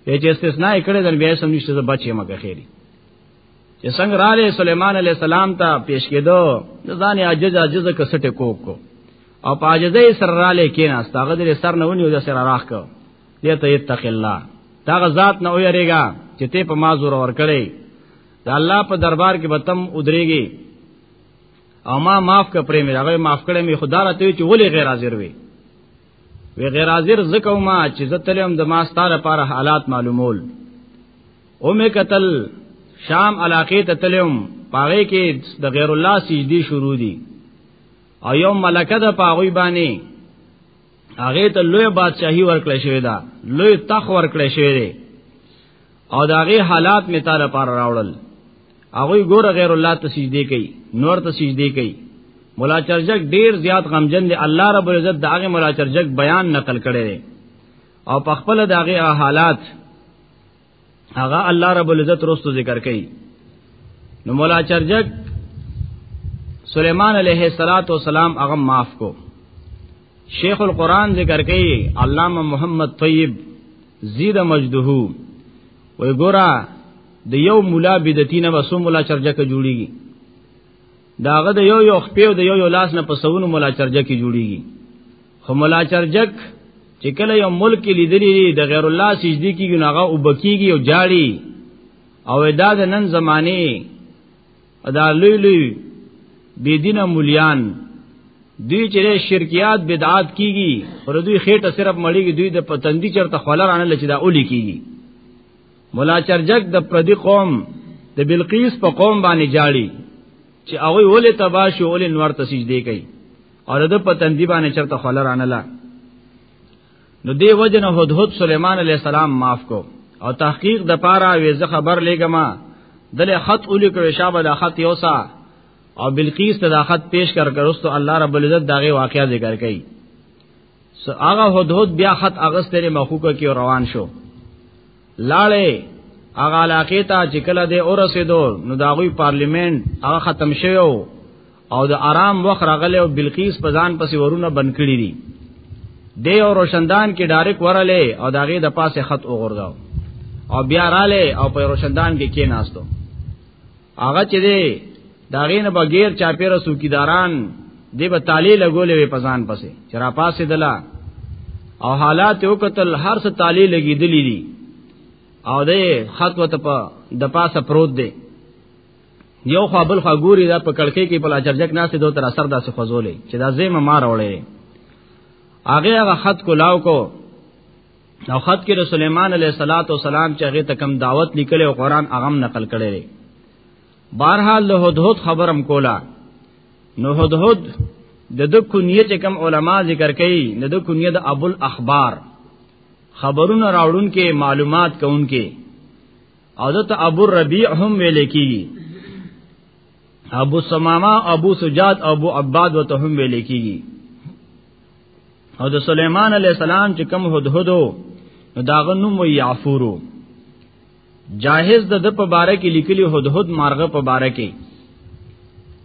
چې استثناء کړي دل بیا سم نشته بچې مګه خیری چې څنګه را لې سليمان عليه السلام ته پیش کېدو ځان عاجز عاجز کسټه کوک کو او پاجزې سره را لې کېناست هغه دې سر نه ونیو د سره راخ کو دې ته اتق الله دا غزاد نه ویریږي چې ته په ما زور ور کړی دا الله په دربار کې بتم ودرېږي او ما معاف کړ پرې مې هغه معاف کړې مې خدا راته چې ولې غیر حاضر وي وی غیر حاضر زکو ما چې زتلم د ما ستاره لپاره حالات معلومول او مې قتل شام علاقې ته تلم پاره کې د غیر الله سجدي شروع دي او یو ملکه د پاغوي باندې هغه ته لوی بادشاہي ورکړې شوې ده لوی تخ ورکړې شوې ده او داغه حالات می تعالی پر راوړل هغه ګوره غیر الله ته سجدي کوي نور ته سجدي کوي مولا چرجک ډیر زیات غمجن دی الله رب العزت داغه مولا چرجک بیان نقل کړي او په خپل داغه حالات هغه الله رب العزت رستو ذکر کړي نو مولا چرجک سلیمان علیہ الصلات والسلام هغه معاف کو شیخ القران ذکر کړي علامه محمد طیب زید مجده وی ګورا د یو مولا بدعتی نه وسو مولا چرجک جوړیږي داغه د یو یو خپیو د یو یو لاس نه پسونو مولا چرجک جوړیږي خو مولا چرجک چې کله یو ملک لیدلی د غیر الله سجدي کیږي ناغه او بکیږي او جاړي او دا د نن زمانه ادا لوی لوی بی دین مولیان دوی چې شرکیات بدعات کیږي پر دوی خېټه صرف مړیږي دوی د پتندي چرته خلر انه لچ دا اولی کیږي مولا چرجک د پردي قوم د بلقیس په قوم باندې جاړي چې هغه ولې تباشو ولې نور ته سجدي کوي او د په تندی باندې چرته خلر انلا نو دی وجه نه هدهد سليمان عليه السلام معاف کو او تحقیق د پاره وې زه خبر لګما دله خط اولی کوي شابه د خط یوسا او بلقیس ته د خط پیش کر کرستو الله رب العزت داغه واقعا ذکر کړي سو هغه هدهد بیا خط اغستره مخوکه کې روان شو لاړې هغه علاقې ته چې کله د اورسېدو نو دا غوي پارلیمنت هغه ختم شوو او د آرام وخت راغله او بلقیس په ځان پسې ورونه بن کړی دي د او روشندان کې ډایرک ورلې او داغه د پاسه خط وګورځاو او بیا رااله او په روشندان کې کې ناستو هغه چې دی دا غینه بغیر چاپیره سوکیداران دی به تالی لګولې وې پزان پسې چر پاسې دلا او حالات یو قتل هر څه تالی لګې دلی دي او دې خط وته په د پاسه پروت دی یو خو بل خو ګوري دا په کلکې کې په لاچرجک ناسې دوه تر اثر داسې خوځولې چې دا زېما مار وړې هغه هغه خط کو لاو کو او خط کې رسول سليمان عليه السلام چې هغه ته کم دعوت لیکل او قران اغم نقل کړي بهرحال له هدهد خبرم کولا نو هدهد د د کنیه چې کم علما ذکر کوي د د کنیه د ابو الاخبار خبرونه راوړون کې معلومات کون کې او دته ابو الربيع هم ویل کیږي ابو سماما ابو سجاد ابو عباد وته هم ویل کیږي او د سليمان عليه السلام چې کم هدهدو نو داغه نوم وی یعفورو جاهز د د په باره کې لیکلی هدهد مارغه په باره کې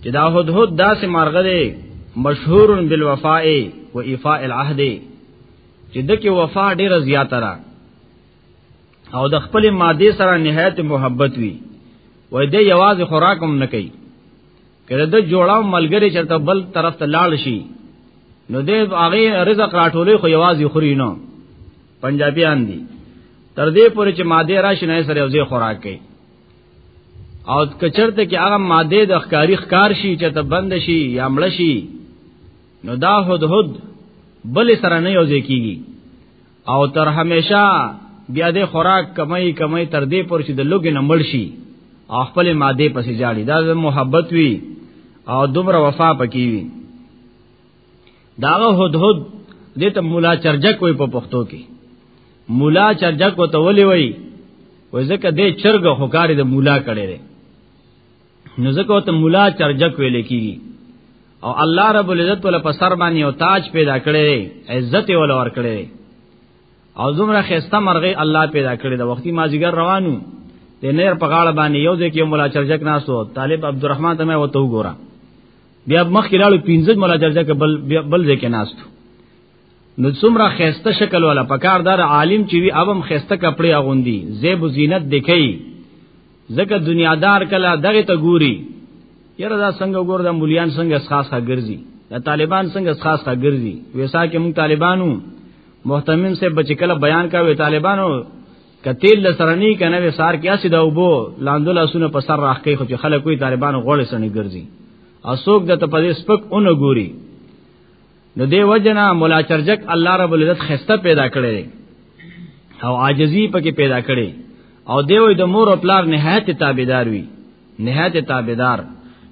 چې دا هدهد داسې مارغه دی مشهور بالوفاء و ایفاء العهد چې دکې وفا ډیره زیاته را او د خپل ماده سره نهایت محبت وی وای د یواز خوراکم نه کوي کله د جوړاو ملګری چرته بل طرف ته لاړ شي نو د هغه رزق راټولې خو یواز خوري نه پنجابیان دي تر دې پورې چې ماده راشي نه سره یوځې خوراک کوي او کچرته کې هغه ماده د ښکاری ښکار شي چې ته بند شي یا مړ شي نو دا هد هد بل سره نه یوځې کیږي او تر همیشه بیا د خوراک کمای کمای تر دې پورې چې د لوګي نه مړ شي او خپل ماده پسې جاړي دا محبت وي او دومره وفا پکې وي داغه هدهد دته مولا چرجک وي په پښتو کې مولا چرجک وته ولي وي و ځکه د چرګ حکار د مولا کړي دي نو ځکه وته مولا چرجک ویل کیږي او الله رب العزت ول په سر باندې او تاج پیدا کړي عزت ول ور کړي او زمره خسته مرغي الله پیدا کړي د وختي مازیګر روانو د نیر په غاړه باندې یو ځکه یو مولا چرجک ناسو طالب عبدالرحمن ته مې وته وګوره بیا مخ کې لاړو پینځه مولا جرجه کې بل بل ځای کې ناستو نو څومره خيسته شکل ولا پکاردار عالم چې وی اوم خيسته کپڑے اغوندي زیب زینت دکې زکه دنیادار کله دغه ته ګوري یره دا څنګه ګور دا مليان څنګه خاص خا ګرځي دا طالبان څنګه خاص خا ګرځي ویسا کې مون طالبانو محتمم سے بچ کله بیان کاوه طالبانو کتیل د سرنی کنه وې سار کیا سي دا وبو لاندو لاسونه په سر راخ کوي خو چې خلک وي طالبان غوړې سنې ګرځي او څوک د ته په سپک اون ګوري نو دی وجنا مولا چرجک الله رب العزت خسته پیدا کړي او عاجزی پکې پیدا کړي او دی وې د مور او پلار نهایت تابعدار وي نهایت تابعدار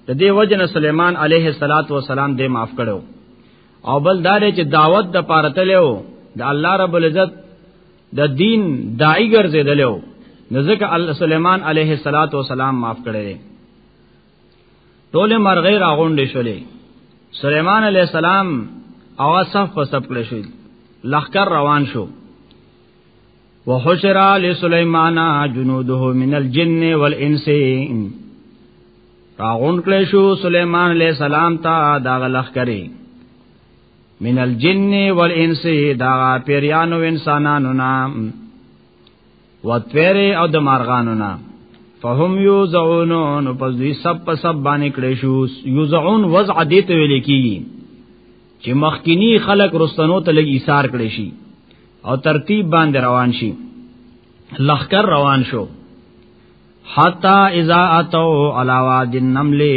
د دې وجنه سليمان عليه الصلاه والسلام دې معاف کړو او بل دا چې دعوت د پارتلو د الله رب العزت د دین دای ګرځیدلو نو ځکه الله سليمان عليه الصلاه والسلام معاف کړی دی ټول مرغې راغونډې شولې سليمان عليه السلام اوا صف په صف کړی شو لخر روان شو وحشر لسليمان جنوده من الجن والانس راغون کړی شو سليمان عليه السلام ته دا لخرې من الجن والانس دا پیریانو انسانانو نا وتویر او د مارغانو نا فهم یوزعون نو پس دوی سب په سب باندې کړي شو یوزعون وضع دې ته ویل کیږي چې مخکینی خلق رستنو ته لګي ایثار کړي شي او ترتیب باندې روان شي لخر روان شو حتا اذا اتو علاوه دین نملې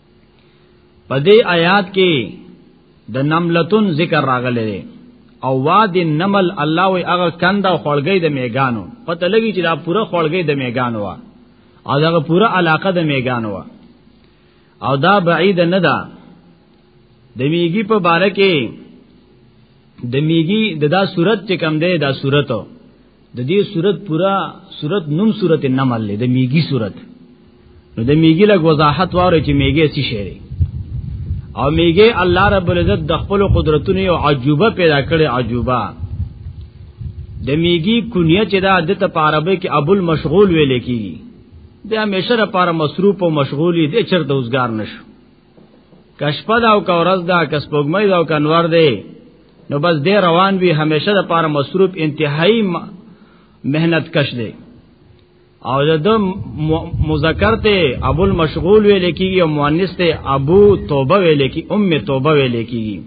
په دې آیات کې د نملتون ذکر راغلی دی او واد النمل الله وی هغه کند او خړګي د میګانو پته لګی چې دا پوره خړګي د میګانو وا او دا پوره علاقه د میګانو وا او دا بعید نه ده د میګي په باره کې د میګي د دا صورت چې کم دی دا صورتو د دې صورت پورا صورت نوم صورت نمل دی د میګي صورت نو د میګي لګ وضاحت واره چې میګي څه شی دی او میګي الله رب العزت د خپل قدرتونو او عجوبه پیدا کړي عجوبه د میګي کونیه چې دا د ته عربی کې ابو المشغول ویل کیږي د همیشه لپاره مصروف او مشغولی د چرته اوسګار نشو کشپد او کورز دا کسبګمې دا کنور دی نو بس دې روان وي همیشه د پاره مصروف انتهایی مهنت کش دی او د مذکر ته ابو المشغول ویل کیږي او مؤنث ته ابو توبه ویل کی ام توبه ویل کیږي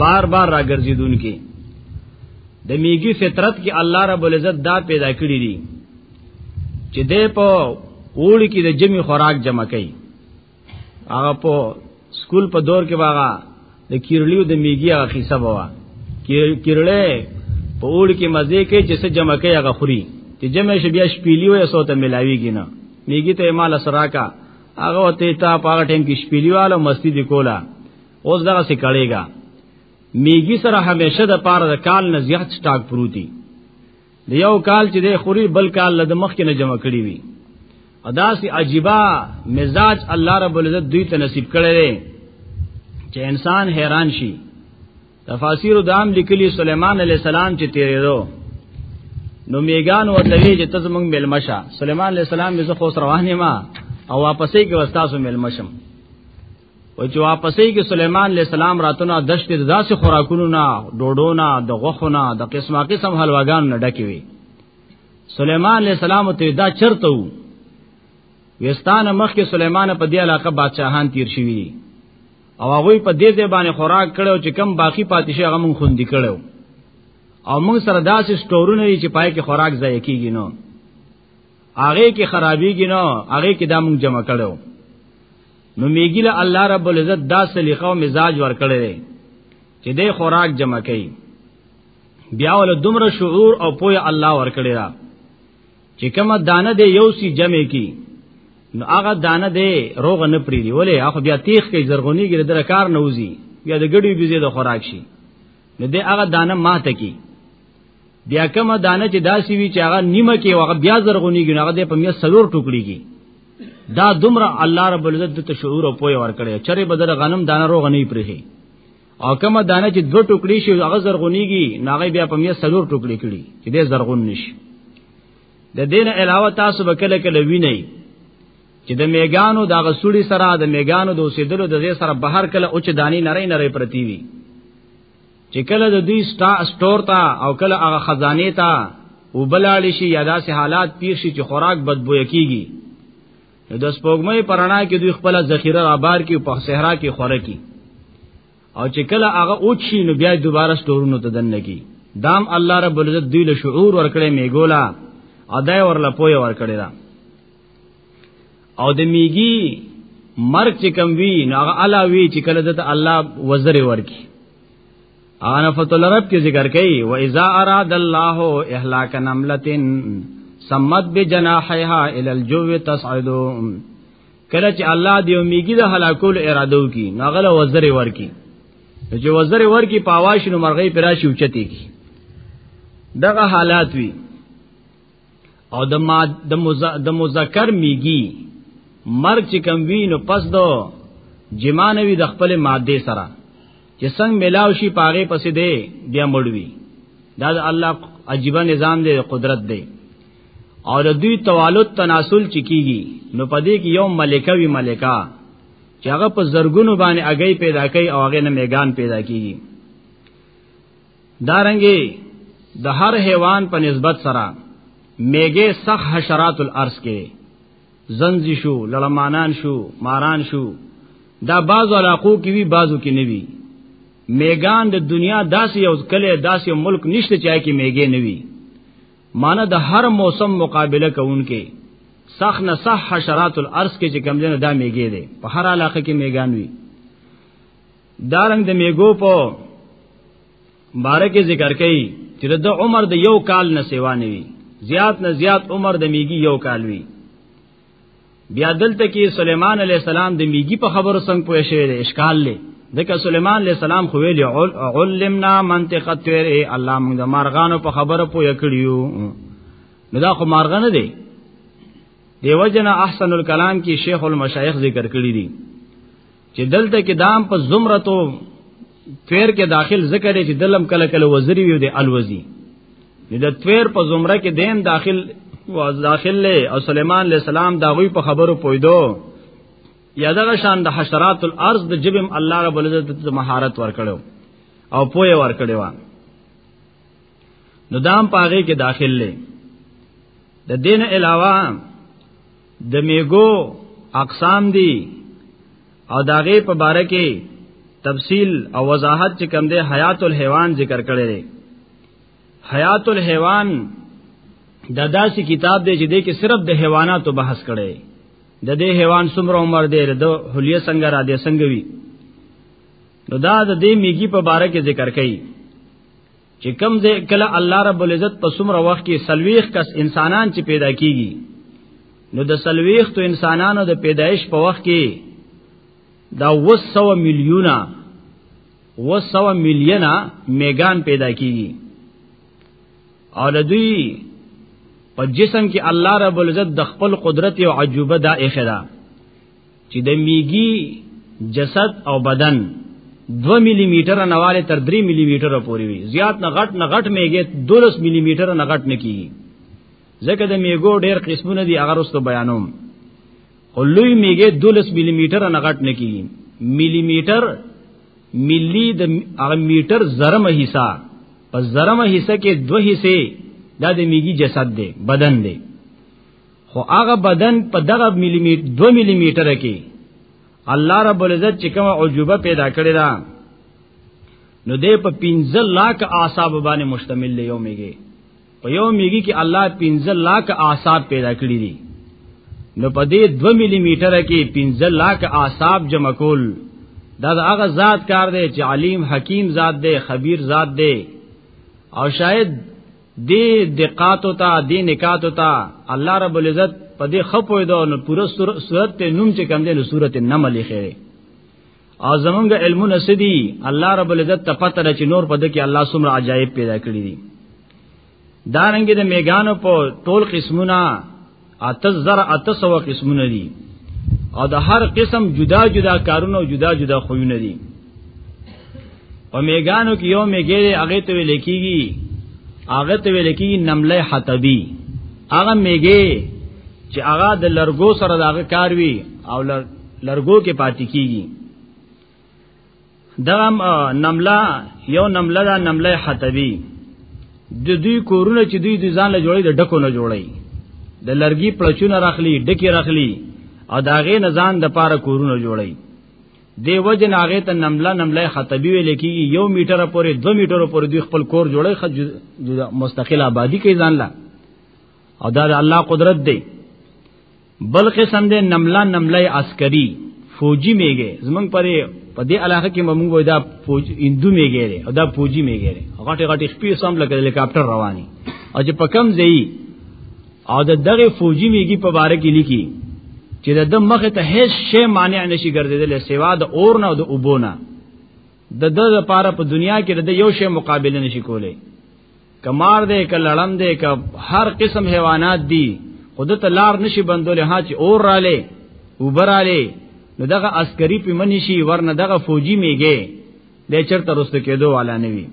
بار بار راګرځیدون کی د میګي فطرت کې الله رب العزت دا پیدا کړی دي چې دې په اوړي کې د جمی خوراک جمع کړي هغه په سکول په دور کې واغا د کیرلیو د میګي هغه قصه بوا کیرلې په اوړ کې مزه کې چې څه جمع کې هغه خوري چې جمع شي بیا شپېلی وې سو ته ملاويږي نه میګي ته مال سرا کا هغه ته تا په هغه ټیم کې شپېلیواله مستی دی کولا اوس دغه سي کړيګا میګي سره همیشه د پاره د کال نه زیات سٹاک پروتي د یو کال چې د خوري بل کال له مخ کې نه جمع کړی وي ادا سي عجيبه مزاج الله رب العزت دوی ته نصیب کړي چې انسان حیران شي تفاسیر دام لیکلی سليمان عليه السلام چې تیرېدو نو میګان ورته وی چې تاسو موږ ملمشه سليمان عليه السلام یې زه خو روانه ما او واپسې کې وستاسو ملمشم او چې واپسې کې سليمان عليه السلام راتونه دشت د داسې خوراکونو نه ډوډو نه د غوخو نه د قسمه قسم حلواګان نه ډکې وي سليمان عليه السلام ته دا چرته وو وستانه مخ کې سليمان په دې علاقه بادشاہان تیر شوی دي او هغه په دې ځای باندې خوراک کړو چې کم باقی پاتې شي هغه مونږ خوندې کړو او مونږ سره داسې سٹورونه دي چې پای کې خوراک ځای کیږي نو هغه کې خرابېږي نو هغه کې دا مونږ جمع کړو نو میګی له الله رب العزت دا سلیقه او مزاج ورکړی دی چې د خوراک جمع کوي بیا ول دومره شعور او پوی الله ورکړی دا چې کومه دانه دی یو سی جمع کی نو هغه دانه دی روغ نه پری دی ولې هغه بیا تیخ کوي زرغونی ګر در کار نه وزي بیا د ګډي بيزي د خوراک شي نو دی هغه دانه ماته کی بیا کوم دانه چې داسي وی چې هغه نیمه کې هغه بیا زرغونیږي هغه د په میا سلور ټوکړي کې دا دومره الله رب العزت ته شعور او پوهه ورکړي چرې بدل غنم دانه روغ نه پرې او کوم دانه چې دو ټوکړي شي هغه زرغونیږي ناغه بیا په میا سلور ټوکړي کړي چې دې زرغون نشي د دین علاوه تاسو به کله کله وینئ چې د میګانو د غسوړي سره د میګانو د اوسېدلو د ځای سره بهر کله اوچ دانی نری نری پرتی وي چې کله د دوی سٹور تا او کله هغه خزانه تا وبلاړ شي یا داسې حالات پیر شي چې خوراک بدبوې کیږي نو د سپوږمۍ پرانا کې دوی خپل ذخیره را بار کې په صحرا کې خوره کی او چې کله هغه اوچ شي نو بیا دوباره سٹورونو ته دن لګي دام الله رب العزت دوی له شعور ورکړې میګولا ادا ورله پوي ورکړې دا او د میګي مرګ چې کم وی نو هغه الا وی چې کله دته الله وزر ورکی انا فتل رب کې ذکر کوي و اذا اراد الله اهلاك نملتن سمت بجناحها الى الجو تصعد کله چې الله دی میګي د هلاکول اراده وکي نو هغه وزر ورکی چې وزر ورکی پاواش نو مرغې پراشي اوچتي کی دغه حالات وی او د ما د مذکر میږي مرګ چې کم وی نو پس دو جما نه وی د خپل ماده سره چې څنګه ملاو شي پاغه پسې دی بیا مړوي دا د الله عجیب نظام دی قدرت دی او د دوی توالد تناسل چې کیږي نو پدې کې یو ملکه وی ملکه چې هغه په زرګونو باندې اگې پیدا کوي او هغه نه میګان پیدا کیږي دارنګي د دا هر حیوان په نسبت سره میګه سخ حشرات الارض کې زنځي شو لړمانان شو ماران شو دا بعض علاقو کې وی بعضو کې نه وی میګان د دنیا داسې یو کله داسې ملک نشته چای کې میګې نه وی معنی د هر موسم مقابله کوونکې سخ نه صح حشرات الارض کې چې کمزنه دا میګې دي په هر علاقه کې میګان وی دارنګ د میګو په بارکه ذکر کړي چې د عمر د یو کال نه سیوا نه وي زیات نه زیات عمر د میګي یو کال وي بیا دلته کې سليمان عليه السلام د میګي په خبرو څنګه پوه شوی دی اشکال لې ځکه سليمان عليه السلام خو ویل علمنا منطق الطير الله موږ د مارغانو په خبره پوه کړیو نو دا خو مارغ نه دی دیو جنا احسن الکلام کې شیخ المشایخ ذکر کړی دی چې دلته کې دام په زمرتو تویر کې داخل ذکر چې دلم کله کله وزری وي د الوزی د تویر په زمره کې دیم داخل و داخل له او سليمان عليه السلام دا غوي په خبرو پویدو یا دغه شان د حشرات الارض د جبم الله رب العزت ته مهارت ورکړو او پوی ورکړو نو دام پاغه کې داخل له د دین علاوه د میګو اقسام دي او داغه په باره کې تفصیل او وضاحت چې کوم دی حیات الحیوان ذکر کړی دی حیات الحیوان دا داسې کتاب دی چې دې کې صرف د حیواناتو بحث کړي د دې حیوان څومره عمر دی د حلیه څنګه را دی څنګه وی نو دا د دې میګي په باره کې ذکر کړي چې کم ځای کله الله رب العزت په څومره وخت کې سلويخ کس انسانان چې پیدا کیږي نو د سلويخ تو انسانانو د پیدایش په وخت کې دا 200 میلیونه 200 میلیونه میګان پیدا کیږي او د دوی په جسم کې الله رب العزت د خپل قدرت او عجوبه دا اخره چې د میګي جسد او بدن 2 ملي میټر نه والے تر 3 ملي میټر پورې وي زیات نه غټ نه غټ میګي 12 ملي میټر نه غټ نه کیږي ځکه د میګو ډېر قسمونه دي هغه رستو بیانوم خو لوی میګي 12 ملي میټر نه غټ نه کیږي ملي میټر ملي د هغه میټر زرمه حصہ په زرمه حصہ کې دوه حصے دا د میګي جسد دی بدن دی خو هغه بدن په دغه ملي میټر 2 ملي میټر کې الله رب العزت چې کومه عجوبه پیدا کړې ده نو دې په 15 لاک اعصاب باندې مشتمل دی یو میږي په یو میږي کې الله 15 لاک اعصاب پیدا کړی دي نو په دې 2 ملي میټر کې 15 لاک اعصاب جمع کول دا هغه ذات کار دی چې علیم حکیم ذات دی خبیر ذات دی او شاید دی دقاتو تا دی نکاتو تا الله رب العزت په دې خپوي دا نو پوره صورت نوم چې کم دی نو صورت نمل خیره او زمونږ علمونه سدي الله رب العزت ته پته ده چې نور په دې کې الله سمره عجایب پیدا کړی دي دارنګ د میګانو په ټول قسمونه اته زر اته سو قسمونه دي او د هر قسم جدا جدا کارونه او جدا جدا خوونه دي په میګانو کې یو میګې هغه ته ویل کېږي هغه ته ویل کېږي نمله حتبی هغه میګې چې هغه د لرګو سره دغه کار وی او لرګو کې پاتې کیږي دغه نمله یو نمله دا نمله حتبی د دوی کورونه چې دوی د ځان له جوړي د ډکو نه جوړي د لرګي پړچونه راخلی ډکی راخلی او داغه نه ځان د پاره کورونه جوړي دی وجن هغه ته نمله نمله خطبی ویل کی یو میټر پورې 2 میټر پورې دوی خپل کور جوړي خد مستقله آبادی کوي ځان لا او دا د الله قدرت دی بل قسم دی نملا نملای عسکری فوجي میګه زمنګ پرې په دې علاقه کې ممنګ وای دا فوج هندو میګه دی او دا فوجي میګه دی غټي غټي شپې سم لکه هلیکاپټر رواني او چې په کم ځای او د دغه فوجي میګي په باره کې لیکي چې د مخ ته هیڅ شی مانع نشي ګرځیدل سوا د اور نه او د اوبونه د د لپاره په دنیا کې د یو شی مقابله نشي کولای کمار دې ک لړم دې ک هر قسم حیوانات دي خود ته لار نشي بندول ها چې اور رااله وبراله نو دغه عسکري په منی شي ورنه دغه فوجي میږي د چرته رسته کېدو والا نه وي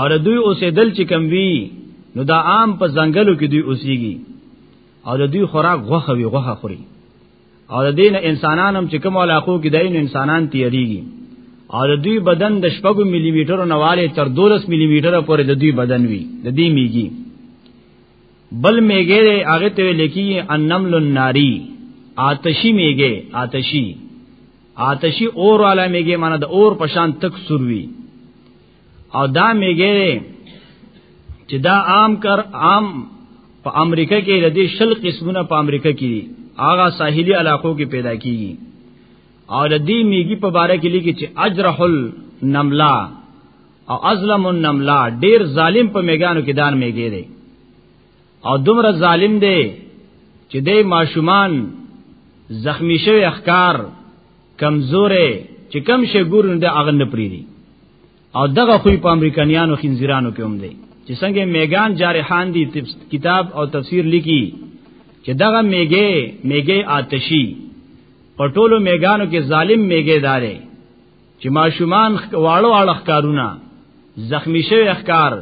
اور دوی اوسېدل چې کم وی نو دا عام په ځنګلو کې دوی اوسېږي او د دوی خوراک غوخه وی غوخه خوري او د دین انسانان هم چې کوم علاقو کې دین انسانان تیریږي او د دوی بدن د شپږو ملي میټرو نواله تر 12 ملي میټره پورې د دوی بدن وي د دې میږي بل میګه هغه ته لیکي انمل الناری آتشی میګه آتشی آتشی اور والا میګه معنی د اور پشان تک سروي او دا میګه چې دا عام کر عام په امریکا کې د دې شل قسمونه په امریکا کې دي هغه ساحلي علاقو کې پیدا کیږي او د دې میګي په باره کې لیکي چې اجرحل نملا او ازلم النملا ډیر ظالم په میګانو کې دان میګي دی او دومره ظالم دی چې د ماشومان زخمی شوی اخکار کمزورې چې کم شي ګورن د اغه نه پریدي او دغه خوې په امریکایانو خنزیرانو کې هم دی چې څنګه میګان جارحان دی کتاب او تفسیر لیکي چې دغه میګه میګه آتشی په ټولو میګانو کې ظالم میګه داري چې ماشومان واړو واړو ښکارونه زخمی شوی ښکار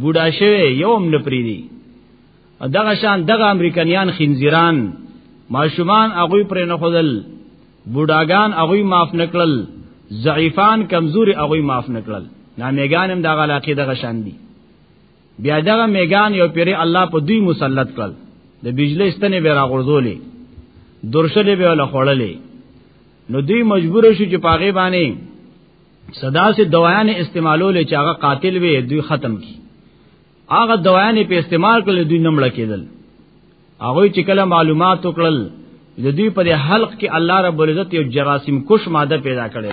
بوډا شوی یوم نه پریدي دغه شان دغه امریکایان خنزیران ماشومان هغه پر نه خدل بوډاګان هغه معاف نکړل ضعیفان کمزوري هغه معاف نکړل نه میګان هم دغه علاقه دغه شان دي بیا دغه میګان یو پیری الله په دوی مسلط کړل د بجلی ستنې به راغورځولې درشلې به ولا خړلې نو دوی مجبور شو چې پاغه باندې صدا سے دوایان استعمالولې چې هغه قاتل وي دوی ختم کی هغه دوایانې په استعمال کړل دوی نمړه کېدل هغه چې کله معلومات وکړل د دوی په حلق کې الله رب العزت یو جراثیم کوش ماده پیدا کړي